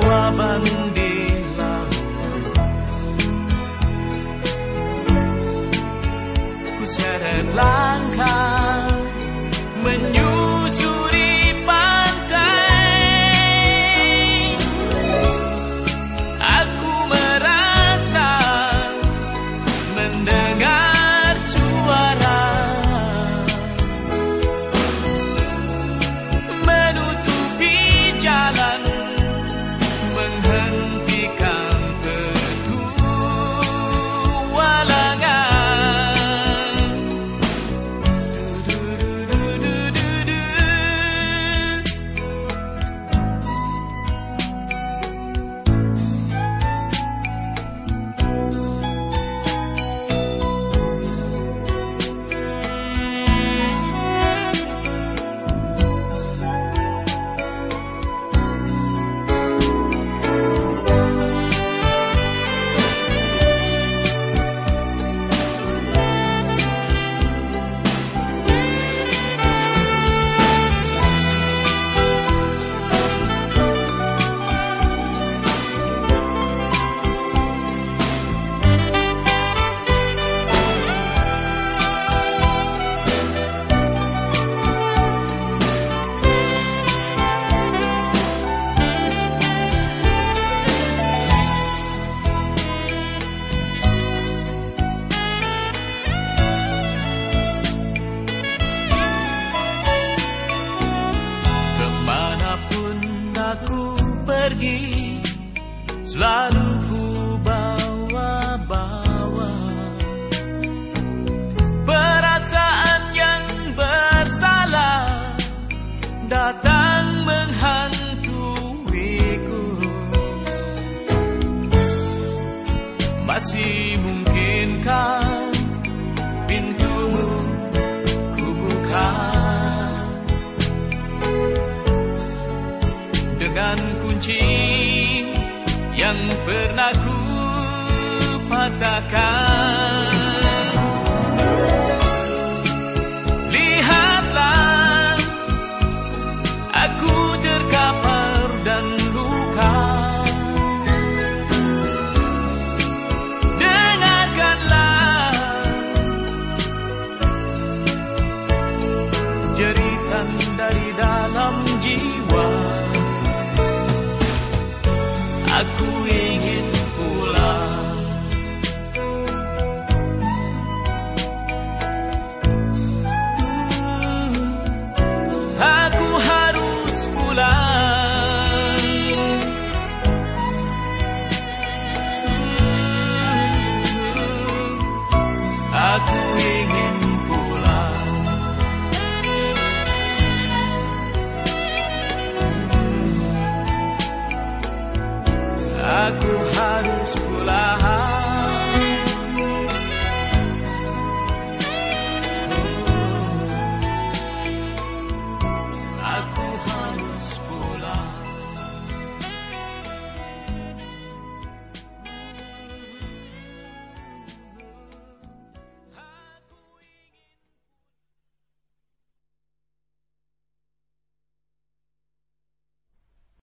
jawaban di laut Ku langkah menyusuri aku pergi Selalu ku bawa-bawa Perasaan yang bersalah Datang menghantuiku. Masih mungkinkah kunci yang pernah ku patahkan. aku harus pulang